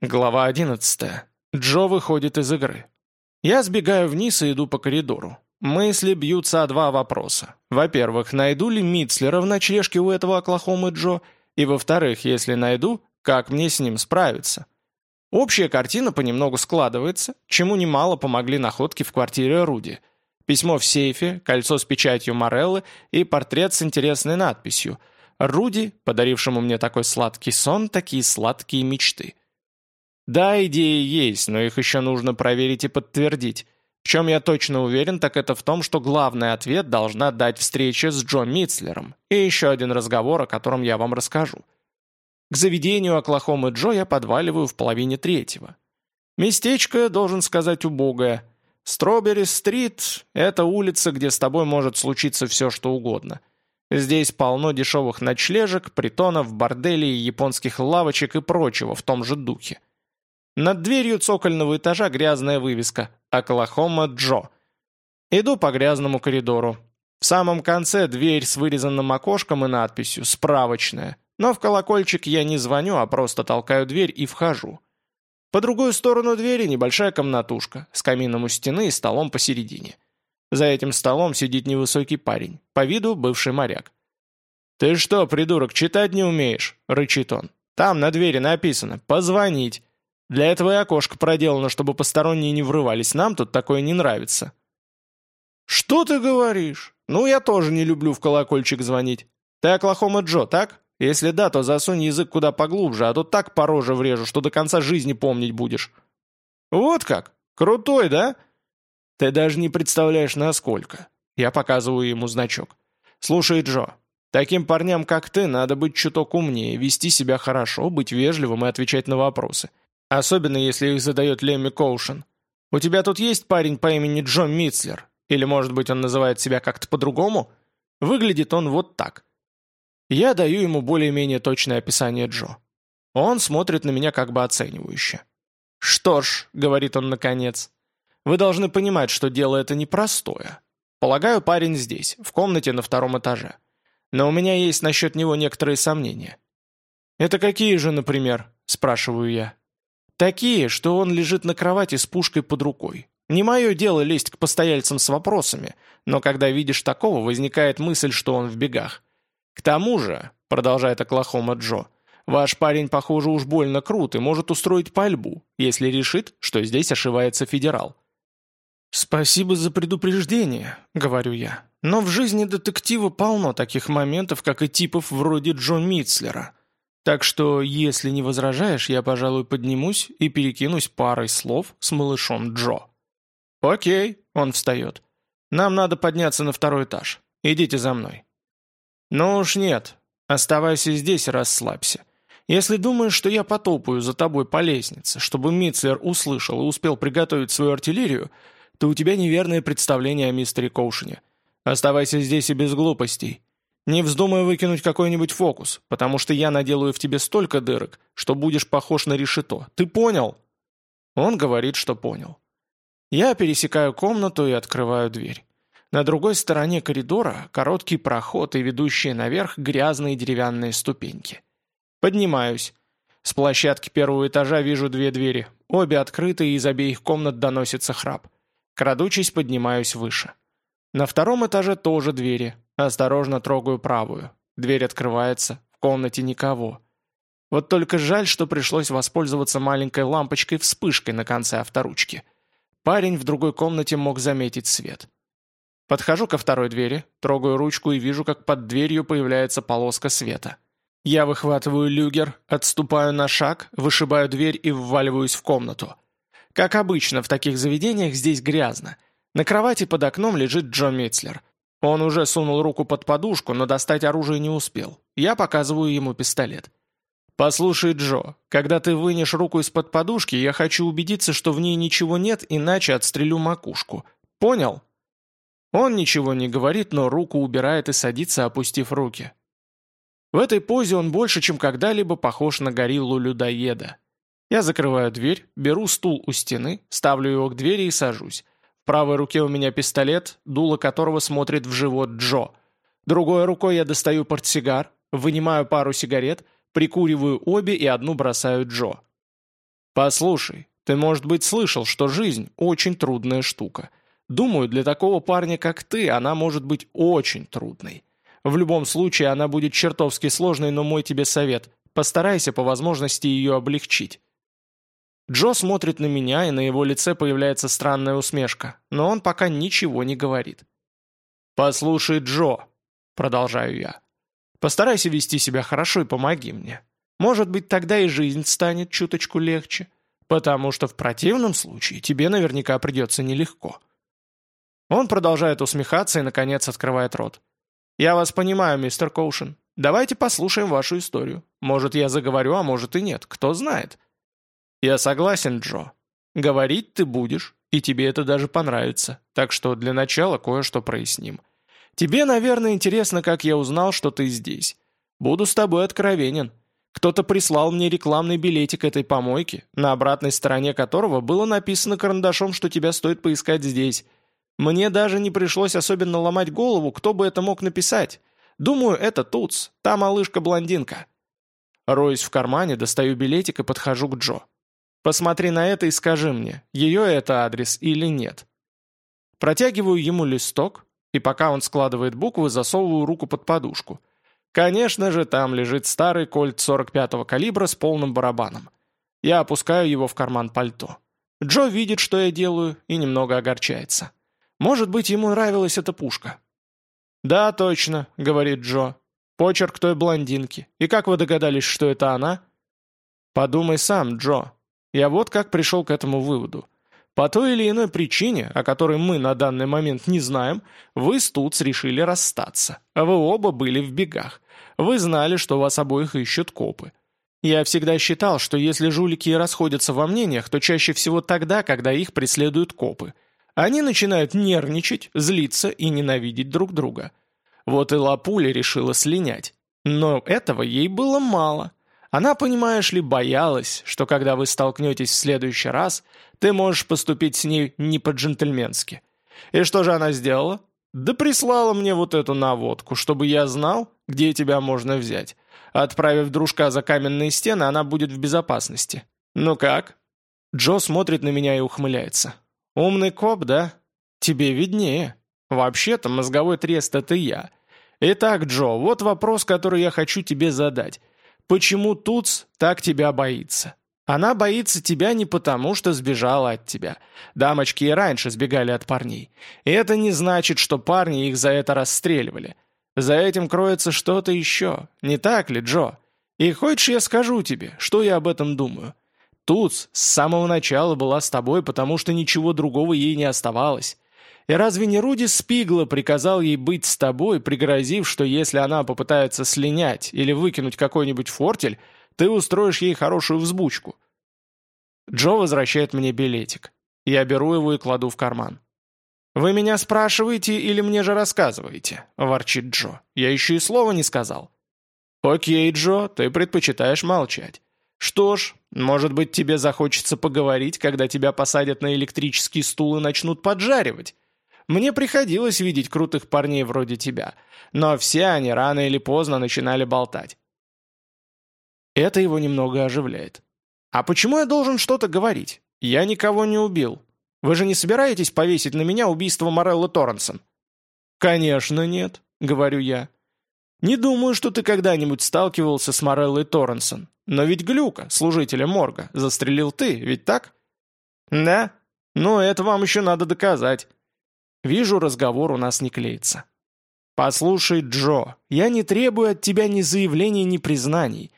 Глава 11. Джо выходит из игры. Я сбегаю вниз и иду по коридору. Мысли бьются о два вопроса. Во-первых, найду ли Митцлера в ночлежке у этого Оклахомы Джо? И во-вторых, если найду, как мне с ним справиться? Общая картина понемногу складывается, чему немало помогли находки в квартире Руди. Письмо в сейфе, кольцо с печатью Мореллы и портрет с интересной надписью «Руди, подарившему мне такой сладкий сон, такие сладкие мечты». Да, идеи есть, но их еще нужно проверить и подтвердить. В чем я точно уверен, так это в том, что главный ответ должна дать встреча с Джо Митцлером и еще один разговор, о котором я вам расскажу. К заведению Оклахомы Джо я подваливаю в половине третьего. Местечко, должен сказать, убогое. Стробери-стрит – это улица, где с тобой может случиться все, что угодно. Здесь полно дешевых ночлежек, притонов, борделей, японских лавочек и прочего в том же духе. Над дверью цокольного этажа грязная вывеска «Оклахома Джо». Иду по грязному коридору. В самом конце дверь с вырезанным окошком и надписью «Справочная». Но в колокольчик я не звоню, а просто толкаю дверь и вхожу. По другую сторону двери небольшая комнатушка с камином у стены и столом посередине. За этим столом сидит невысокий парень, по виду бывший моряк. «Ты что, придурок, читать не умеешь?» — рычит он. «Там на двери написано «Позвонить». Для этого и окошко проделано, чтобы посторонние не врывались. Нам тут такое не нравится». «Что ты говоришь? Ну, я тоже не люблю в колокольчик звонить. Ты Оклахома Джо, так? Если да, то засунь язык куда поглубже, а то так по роже врежу, что до конца жизни помнить будешь». «Вот как? Крутой, да?» «Ты даже не представляешь, насколько». Я показываю ему значок. «Слушай, Джо, таким парням, как ты, надо быть чуток умнее, вести себя хорошо, быть вежливым и отвечать на вопросы. Особенно, если их задает Лемми Коушен. У тебя тут есть парень по имени Джон Митцлер? Или, может быть, он называет себя как-то по-другому? Выглядит он вот так. Я даю ему более-менее точное описание Джо. Он смотрит на меня как бы оценивающе. «Что ж», — говорит он наконец, — «вы должны понимать, что дело это непростое. Полагаю, парень здесь, в комнате на втором этаже. Но у меня есть насчет него некоторые сомнения». «Это какие же, например?» — спрашиваю я. Такие, что он лежит на кровати с пушкой под рукой. Не мое дело лезть к постояльцам с вопросами, но когда видишь такого, возникает мысль, что он в бегах. К тому же, продолжает Оклахома Джо, ваш парень, похоже, уж больно крут и может устроить пальбу, если решит, что здесь ошивается федерал. «Спасибо за предупреждение», — говорю я. «Но в жизни детектива полно таких моментов, как и типов вроде Джо Митцлера. Так что, если не возражаешь, я, пожалуй, поднимусь и перекинусь парой слов с малышом Джо. «Окей», — он встает. «Нам надо подняться на второй этаж. Идите за мной». «Ну уж нет. Оставайся здесь и расслабься. Если думаешь, что я потопаю за тобой по лестнице, чтобы Митцлер услышал и успел приготовить свою артиллерию, то у тебя неверное представление о мистере Коушене. Оставайся здесь и без глупостей. Не вздумай выкинуть какой-нибудь фокус, потому что я наделаю в тебе столько дырок, что будешь похож на решето. Ты понял?» Он говорит, что понял. Я пересекаю комнату и открываю дверь. На другой стороне коридора короткий проход и ведущие наверх грязные деревянные ступеньки. Поднимаюсь. С площадки первого этажа вижу две двери. Обе открыты, и из обеих комнат доносится храп. Крадучись, поднимаюсь выше. На втором этаже тоже двери. Осторожно трогаю правую. Дверь открывается, в комнате никого. Вот только жаль, что пришлось воспользоваться маленькой лампочкой-вспышкой на конце авторучки. Парень в другой комнате мог заметить свет. Подхожу ко второй двери, трогаю ручку и вижу, как под дверью появляется полоска света. Я выхватываю люгер, отступаю на шаг, вышибаю дверь и вваливаюсь в комнату. Как обычно в таких заведениях здесь грязно. На кровати под окном лежит Джо Митцлер. Он уже сунул руку под подушку, но достать оружие не успел. Я показываю ему пистолет. «Послушай, Джо, когда ты вынешь руку из-под подушки, я хочу убедиться, что в ней ничего нет, иначе отстрелю макушку. Понял?» Он ничего не говорит, но руку убирает и садится, опустив руки. В этой позе он больше, чем когда-либо похож на гориллу-людоеда. Я закрываю дверь, беру стул у стены, ставлю его к двери и сажусь правой руке у меня пистолет, дуло которого смотрит в живот Джо. Другой рукой я достаю портсигар, вынимаю пару сигарет, прикуриваю обе и одну бросаю Джо. «Послушай, ты, может быть, слышал, что жизнь – очень трудная штука. Думаю, для такого парня, как ты, она может быть очень трудной. В любом случае, она будет чертовски сложной, но мой тебе совет – постарайся по возможности ее облегчить». Джо смотрит на меня, и на его лице появляется странная усмешка, но он пока ничего не говорит. «Послушай, Джо», — продолжаю я, — «постарайся вести себя хорошо и помоги мне. Может быть, тогда и жизнь станет чуточку легче, потому что в противном случае тебе наверняка придется нелегко». Он продолжает усмехаться и, наконец, открывает рот. «Я вас понимаю, мистер Коушен. Давайте послушаем вашу историю. Может, я заговорю, а может и нет. Кто знает». «Я согласен, Джо. Говорить ты будешь, и тебе это даже понравится. Так что для начала кое-что проясним. Тебе, наверное, интересно, как я узнал, что ты здесь. Буду с тобой откровенен. Кто-то прислал мне рекламный билетик этой помойки, на обратной стороне которого было написано карандашом, что тебя стоит поискать здесь. Мне даже не пришлось особенно ломать голову, кто бы это мог написать. Думаю, это Туц, та малышка-блондинка. Роюсь в кармане, достаю билетик и подхожу к Джо. Посмотри на это и скажи мне, ее это адрес или нет. Протягиваю ему листок, и пока он складывает буквы, засовываю руку под подушку. Конечно же, там лежит старый кольт 45-го калибра с полным барабаном. Я опускаю его в карман пальто. Джо видит, что я делаю, и немного огорчается. Может быть, ему нравилась эта пушка. «Да, точно», — говорит Джо. «Почерк той блондинки. И как вы догадались, что это она?» «Подумай сам, Джо. Я вот как пришел к этому выводу. По той или иной причине, о которой мы на данный момент не знаем, вы с Туц решили расстаться. Вы оба были в бегах. Вы знали, что вас обоих ищут копы. Я всегда считал, что если жулики и расходятся во мнениях, то чаще всего тогда, когда их преследуют копы. Они начинают нервничать, злиться и ненавидеть друг друга. Вот и Лапуля решила слинять. Но этого ей было мало. Она, понимаешь ли, боялась, что когда вы столкнетесь в следующий раз, ты можешь поступить с ней не по-джентльменски. И что же она сделала? Да прислала мне вот эту наводку, чтобы я знал, где тебя можно взять. Отправив дружка за каменные стены, она будет в безопасности. Ну как? Джо смотрит на меня и ухмыляется. Умный коп, да? Тебе виднее. Вообще-то мозговой трест — это я. Итак, Джо, вот вопрос, который я хочу тебе задать. Почему Туц так тебя боится? Она боится тебя не потому, что сбежала от тебя. Дамочки и раньше сбегали от парней. И это не значит, что парни их за это расстреливали. За этим кроется что-то еще. Не так ли, Джо? И хочешь я скажу тебе, что я об этом думаю? Туц с самого начала была с тобой, потому что ничего другого ей не оставалось. И разве не Руди Спигла приказал ей быть с тобой, пригрозив, что если она попытается слинять или выкинуть какой-нибудь фортель, ты устроишь ей хорошую взбучку?» Джо возвращает мне билетик. Я беру его и кладу в карман. «Вы меня спрашиваете или мне же рассказываете?» – ворчит Джо. «Я еще и слова не сказал». «Окей, Джо, ты предпочитаешь молчать. Что ж, может быть, тебе захочется поговорить, когда тебя посадят на электрический стул и начнут поджаривать. Мне приходилось видеть крутых парней вроде тебя, но все они рано или поздно начинали болтать. Это его немного оживляет. «А почему я должен что-то говорить? Я никого не убил. Вы же не собираетесь повесить на меня убийство Мореллы Торренсон?» «Конечно нет», — говорю я. «Не думаю, что ты когда-нибудь сталкивался с Мореллой Торренсон. Но ведь Глюка, служителя морга, застрелил ты, ведь так?» «Да? Ну, это вам еще надо доказать. Вижу, разговор у нас не клеится. «Послушай, Джо, я не требую от тебя ни заявлений, ни признаний.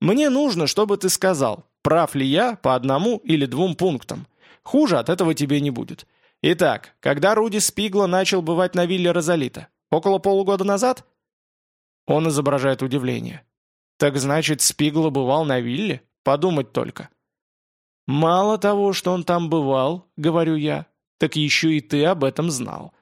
Мне нужно, чтобы ты сказал, прав ли я по одному или двум пунктам. Хуже от этого тебе не будет. Итак, когда Руди Спигла начал бывать на вилле Розалита? Около полугода назад?» Он изображает удивление. «Так значит, Спигла бывал на вилле? Подумать только». «Мало того, что он там бывал, — говорю я, так еще и ты об этом знал.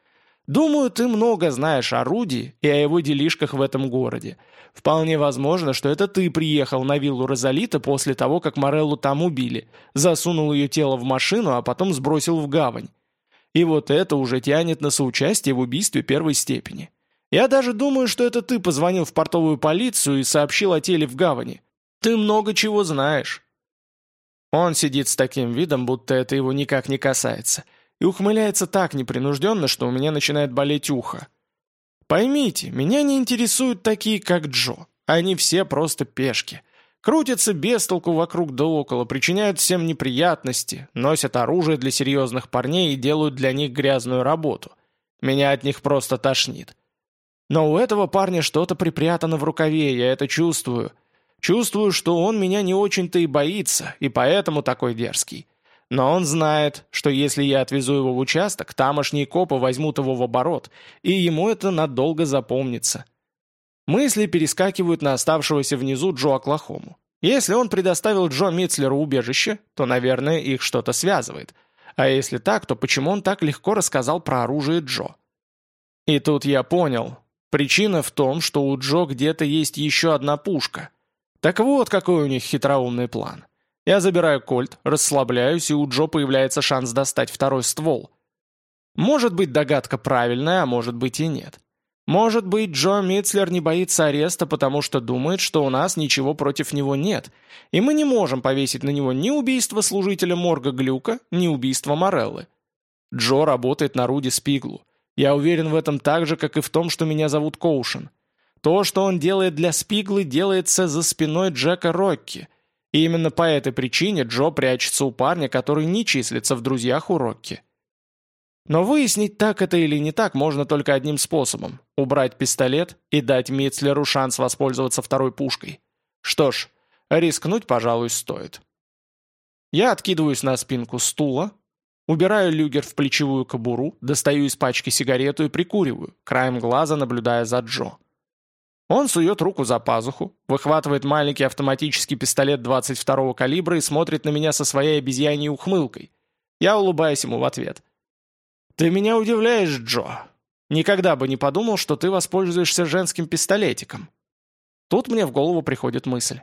Думаю, ты много знаешь о Руди и о его делишках в этом городе. Вполне возможно, что это ты приехал на виллу Розалита после того, как Мореллу там убили, засунул ее тело в машину, а потом сбросил в гавань. И вот это уже тянет на соучастие в убийстве первой степени. Я даже думаю, что это ты позвонил в портовую полицию и сообщил о теле в гавани. Ты много чего знаешь. Он сидит с таким видом, будто это его никак не касается, и ухмыляется так непринужденно, что у меня начинает болеть ухо. Поймите, меня не интересуют такие, как Джо. Они все просто пешки. Крутятся без толку вокруг да около, причиняют всем неприятности, носят оружие для серьезных парней и делают для них грязную работу. Меня от них просто тошнит. Но у этого парня что-то припрятано в рукаве, я это чувствую. Чувствую, что он меня не очень-то и боится, и поэтому такой дерзкий. Но он знает, что если я отвезу его в участок, тамошние копы возьмут его в оборот, и ему это надолго запомнится. Мысли перескакивают на оставшегося внизу Джо Оклахому. Если он предоставил Джо Митцлеру убежище, то, наверное, их что-то связывает. А если так, то почему он так легко рассказал про оружие Джо? И тут я понял. Причина в том, что у Джо где-то есть еще одна пушка. Так вот, какой у них хитроумный план. Я забираю кольт, расслабляюсь, и у Джо появляется шанс достать второй ствол. Может быть, догадка правильная, а может быть и нет. Может быть, Джо Митцлер не боится ареста, потому что думает, что у нас ничего против него нет, и мы не можем повесить на него ни убийство служителя морга Глюка, ни убийство Мореллы. Джо работает на Руди Спиглу. Я уверен в этом так же, как и в том, что меня зовут Коушен. То, что он делает для Спиглы, делается за спиной Джека Рокки. И именно по этой причине Джо прячется у парня, который не числится в друзьях у Рокки. Но выяснить, так это или не так, можно только одним способом – убрать пистолет и дать Митцлеру шанс воспользоваться второй пушкой. Что ж, рискнуть, пожалуй, стоит. Я откидываюсь на спинку стула, убираю люгер в плечевую кобуру, достаю из пачки сигарету и прикуриваю, краем глаза наблюдая за Джо. Он сует руку за пазуху, выхватывает маленький автоматический пистолет 22-го калибра и смотрит на меня со своей обезьяньей ухмылкой. Я улыбаюсь ему в ответ – «Ты меня удивляешь, Джо. Никогда бы не подумал, что ты воспользуешься женским пистолетиком». Тут мне в голову приходит мысль.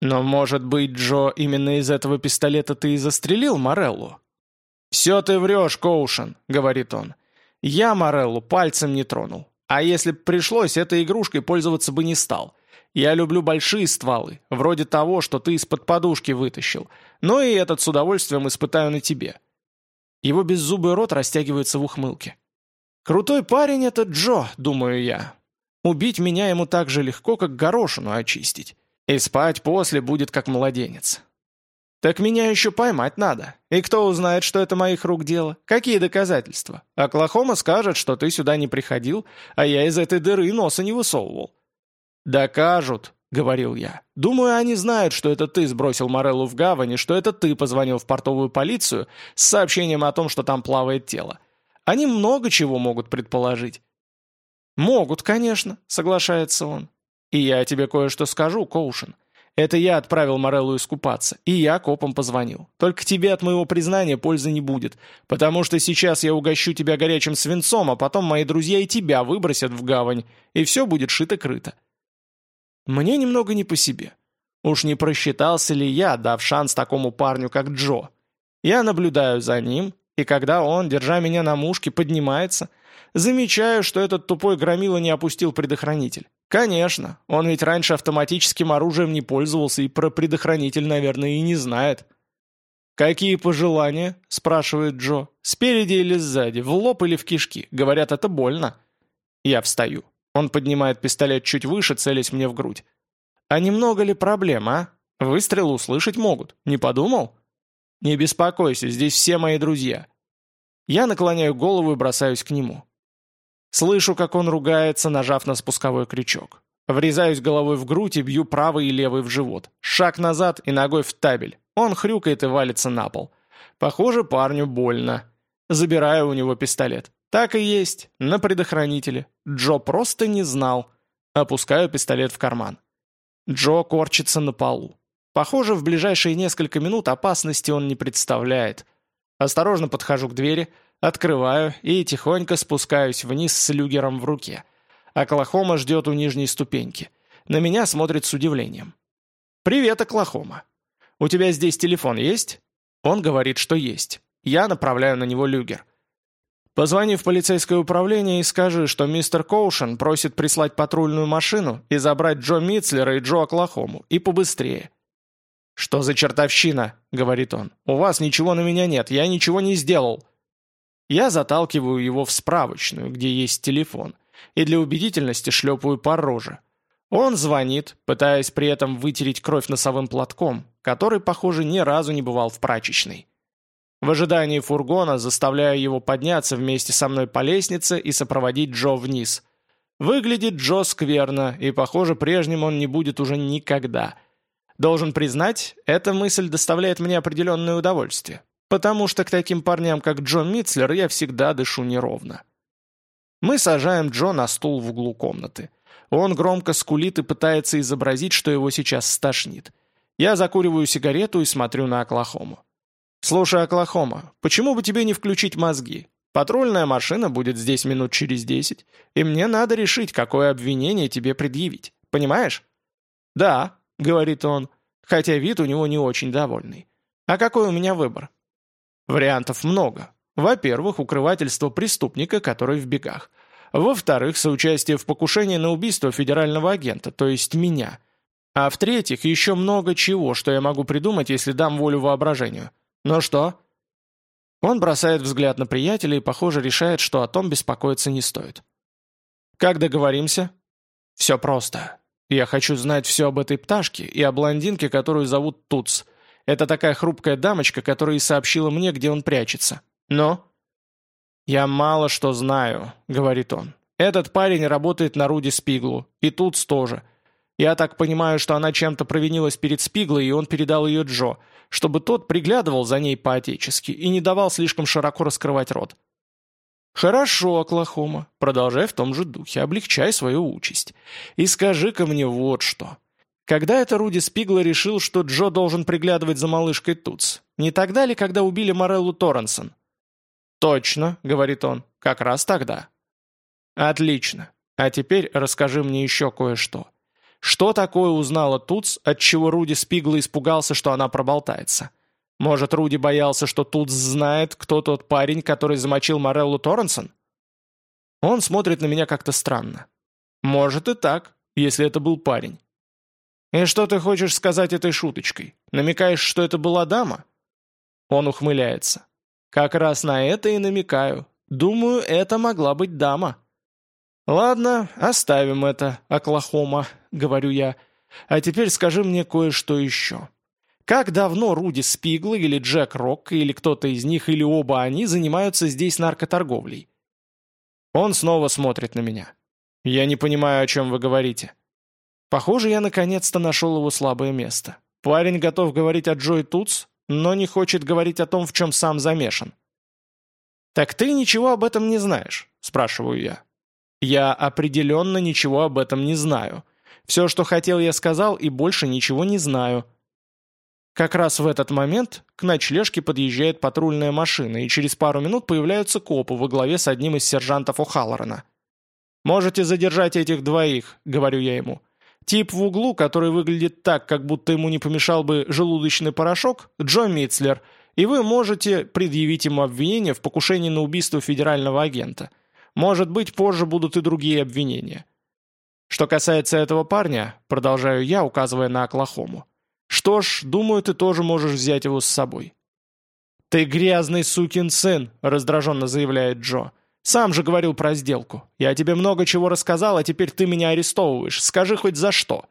«Но, может быть, Джо, именно из этого пистолета ты и застрелил Мореллу?» «Все ты врешь, Коушен», — говорит он. «Я Мореллу пальцем не тронул. А если б пришлось, этой игрушкой пользоваться бы не стал. Я люблю большие стволы, вроде того, что ты из-под подушки вытащил. Но и этот с удовольствием испытаю на тебе. Его беззубый рот растягивается в ухмылке. «Крутой парень этот Джо», — думаю я. «Убить меня ему так же легко, как горошину очистить. И спать после будет как младенец». «Так меня еще поймать надо. И кто узнает, что это моих рук дело? Какие доказательства? Оклахома скажет, что ты сюда не приходил, а я из этой дыры носа не высовывал». «Докажут», — говорил я. «Думаю, они знают, что это ты сбросил Мореллу в гавани, что это ты позвонил в портовую полицию с сообщением о том, что там плавает тело. Они много чего могут предположить». «Могут, конечно», — соглашается он. «И я тебе кое-что скажу, Коушен. Это я отправил Мореллу искупаться, и я копам позвонил. Только тебе от моего признания пользы не будет, потому что сейчас я угощу тебя горячим свинцом, а потом мои друзья и тебя выбросят в гавань, и все будет шито-крыто». Мне немного не по себе. Уж не просчитался ли я, дав шанс такому парню, как Джо? Я наблюдаю за ним, и когда он, держа меня на мушке, поднимается, замечаю, что этот тупой громила не опустил предохранитель. Конечно, он ведь раньше автоматическим оружием не пользовался и про предохранитель, наверное, и не знает. «Какие пожелания?» – спрашивает Джо. «Спереди или сзади? В лоб или в кишки? Говорят, это больно». Я встаю. Он поднимает пистолет чуть выше, целясь мне в грудь. «А немного ли проблем, а? Выстрел услышать могут. Не подумал?» «Не беспокойся, здесь все мои друзья». Я наклоняю голову и бросаюсь к нему. Слышу, как он ругается, нажав на спусковой крючок. Врезаюсь головой в грудь и бью правый и левый в живот. Шаг назад и ногой в табель. Он хрюкает и валится на пол. Похоже, парню больно. Забираю у него пистолет. Так и есть, на предохранителе. Джо просто не знал. Опускаю пистолет в карман. Джо корчится на полу. Похоже, в ближайшие несколько минут опасности он не представляет. Осторожно подхожу к двери, открываю и тихонько спускаюсь вниз с люгером в руке. Оклахома ждет у нижней ступеньки. На меня смотрит с удивлением. «Привет, Оклахома. У тебя здесь телефон есть?» Он говорит, что есть. Я направляю на него люгер. Позвони в полицейское управление и скажи, что мистер Коушен просит прислать патрульную машину и забрать Джо Митцлера и Джо Оклахому, и побыстрее». «Что за чертовщина?» — говорит он. «У вас ничего на меня нет, я ничего не сделал». Я заталкиваю его в справочную, где есть телефон, и для убедительности шлепаю по роже. Он звонит, пытаясь при этом вытереть кровь носовым платком, который, похоже, ни разу не бывал в прачечной. В ожидании фургона заставляю его подняться вместе со мной по лестнице и сопроводить Джо вниз. Выглядит Джо скверно, и, похоже, прежним он не будет уже никогда. Должен признать, эта мысль доставляет мне определенное удовольствие, потому что к таким парням, как Джо Митцлер, я всегда дышу неровно. Мы сажаем Джо на стул в углу комнаты. Он громко скулит и пытается изобразить, что его сейчас стошнит. Я закуриваю сигарету и смотрю на Оклахому. «Слушай, Оклахома, почему бы тебе не включить мозги? Патрульная машина будет здесь минут через десять, и мне надо решить, какое обвинение тебе предъявить. Понимаешь?» «Да», — говорит он, хотя вид у него не очень довольный. «А какой у меня выбор?» Вариантов много. Во-первых, укрывательство преступника, который в бегах. Во-вторых, соучастие в покушении на убийство федерального агента, то есть меня. А в-третьих, еще много чего, что я могу придумать, если дам волю воображению. «Ну что?» Он бросает взгляд на приятеля и, похоже, решает, что о том беспокоиться не стоит. «Как договоримся?» «Все просто. Я хочу знать все об этой пташке и о блондинке, которую зовут Туц. Это такая хрупкая дамочка, которая и сообщила мне, где он прячется. Но...» «Я мало что знаю», — говорит он. «Этот парень работает на Руди Спиглу, и Туц тоже. Я так понимаю, что она чем-то провинилась перед Спиглой, и он передал ее Джо чтобы тот приглядывал за ней по-отечески и не давал слишком широко раскрывать рот. «Хорошо, Оклахома, продолжай в том же духе, облегчай свою участь. И скажи-ка мне вот что. Когда это Руди Спигла решил, что Джо должен приглядывать за малышкой Туц? Не тогда ли, когда убили Мореллу Торренсон?» «Точно», — говорит он, — «как раз тогда». «Отлично. А теперь расскажи мне еще кое-что. Что такое узнала Туц, отчего Руди Спигла испугался, что она проболтается? Может, Руди боялся, что Туц знает, кто тот парень, который замочил Мореллу Торренсон? Он смотрит на меня как-то странно. Может и так, если это был парень. «И что ты хочешь сказать этой шуточкой? Намекаешь, что это была дама?» Он ухмыляется. «Как раз на это и намекаю. Думаю, это могла быть дама». «Ладно, оставим это, Оклахома», — говорю я. «А теперь скажи мне кое-что еще. Как давно Руди Спигла или Джек Рок, или кто-то из них, или оба они занимаются здесь наркоторговлей?» Он снова смотрит на меня. «Я не понимаю, о чем вы говорите». Похоже, я наконец-то нашел его слабое место. Парень готов говорить о Джой Туц, но не хочет говорить о том, в чем сам замешан. «Так ты ничего об этом не знаешь?» – спрашиваю я. Я определенно ничего об этом не знаю. Все, что хотел, я сказал, и больше ничего не знаю. Как раз в этот момент к ночлежке подъезжает патрульная машина, и через пару минут появляются копы во главе с одним из сержантов О'Халлорана. «Можете задержать этих двоих», — говорю я ему. Тип в углу, который выглядит так, как будто ему не помешал бы желудочный порошок, Джо Митцлер, и вы можете предъявить ему обвинение в покушении на убийство федерального агента. Может быть, позже будут и другие обвинения. Что касается этого парня, продолжаю я, указывая на Оклахому. Что ж, думаю, ты тоже можешь взять его с собой. «Ты грязный сукин сын», — раздраженно заявляет Джо. «Сам же говорил про сделку. Я тебе много чего рассказал, а теперь ты меня арестовываешь. Скажи хоть за что».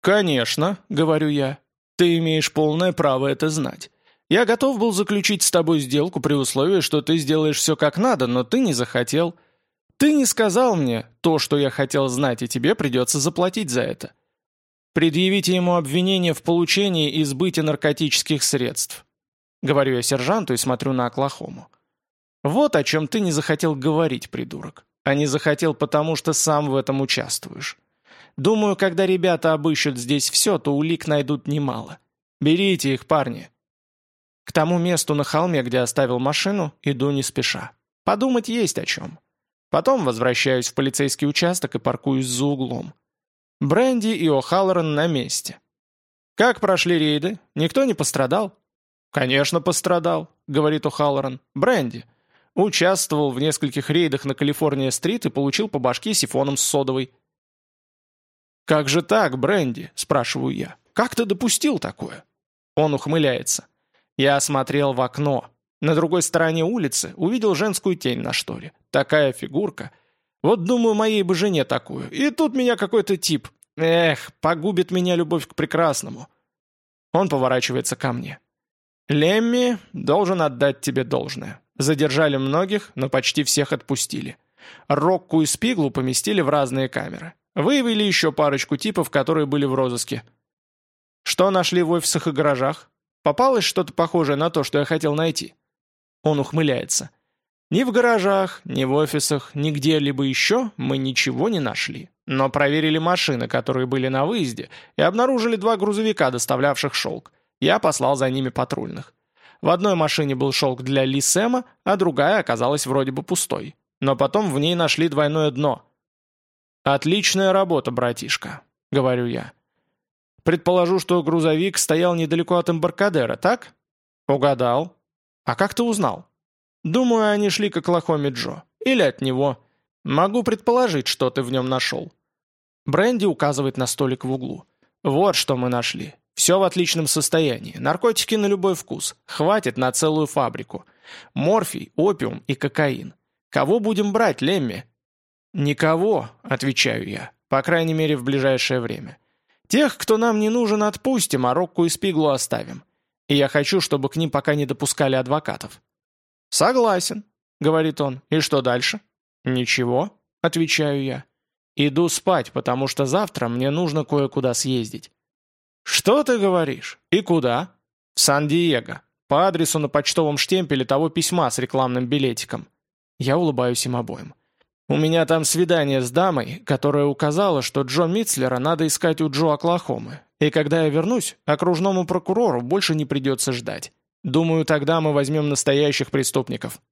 «Конечно», — говорю я. «Ты имеешь полное право это знать. Я готов был заключить с тобой сделку при условии, что ты сделаешь все как надо, но ты не захотел. Ты не сказал мне то, что я хотел знать, и тебе придется заплатить за это. Предъявите ему обвинение в получении и сбытии наркотических средств. Говорю я сержанту и смотрю на Оклахому. Вот о чем ты не захотел говорить, придурок. А не захотел, потому что сам в этом участвуешь. Думаю, когда ребята обыщут здесь все, то улик найдут немало. Берите их, парни. К тому месту на холме, где оставил машину, иду не спеша. Подумать есть о чем. Потом возвращаюсь в полицейский участок и паркуюсь за углом. Бренди и О'Халлоран на месте. «Как прошли рейды? Никто не пострадал?» «Конечно, пострадал», — говорит О'Халлоран. «Бренди. Участвовал в нескольких рейдах на Калифорния-стрит и получил по башке сифоном с содовой». «Как же так, Бренди?» — спрашиваю я. «Как ты допустил такое?» Он ухмыляется. Я смотрел в окно. На другой стороне улицы увидел женскую тень на шторе. Такая фигурка. Вот думаю, моей бы жене такую. И тут меня какой-то тип. Эх, погубит меня любовь к прекрасному. Он поворачивается ко мне. Лемми должен отдать тебе должное. Задержали многих, но почти всех отпустили. Рокку и Спиглу поместили в разные камеры. Выявили еще парочку типов, которые были в розыске. Что нашли в офисах и гаражах? Попалось что-то похожее на то, что я хотел найти? Он ухмыляется. Ни в гаражах, ни в офисах, ни где-либо еще мы ничего не нашли. Но проверили машины, которые были на выезде, и обнаружили два грузовика, доставлявших шелк. Я послал за ними патрульных. В одной машине был шелк для Ли Сэма, а другая оказалась вроде бы пустой. Но потом в ней нашли двойное дно. «Отличная работа, братишка», — говорю я. «Предположу, что грузовик стоял недалеко от Эмбаркадера, так?» «Угадал. А как ты узнал?» «Думаю, они шли к Оклахоме Джо. Или от него. Могу предположить, что ты в нем нашел». Бренди указывает на столик в углу. «Вот что мы нашли. Все в отличном состоянии. Наркотики на любой вкус. Хватит на целую фабрику. Морфий, опиум и кокаин. Кого будем брать, Лемми?» «Никого», — отвечаю я. По крайней мере, в ближайшее время. Тех, кто нам не нужен, отпустим, а Рокку и Спиглу оставим. И я хочу, чтобы к ним пока не допускали адвокатов». «Согласен», — говорит он. «И что дальше?» «Ничего», — отвечаю я. «Иду спать, потому что завтра мне нужно кое-куда съездить». «Что ты говоришь? И куда?» «В Сан-Диего. По адресу на почтовом штемпеле того письма с рекламным билетиком». Я улыбаюсь им обоим. «У меня там свидание с дамой, которая указала, что Джо Митцлера надо искать у Джо Оклахомы. И когда я вернусь, окружному прокурору больше не придется ждать. Думаю, тогда мы возьмем настоящих преступников».